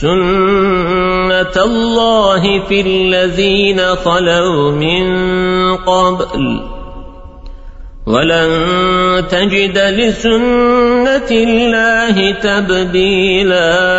سنة الله في الذين خلوا من قبل ولن تجد لسنة الله تبديلاً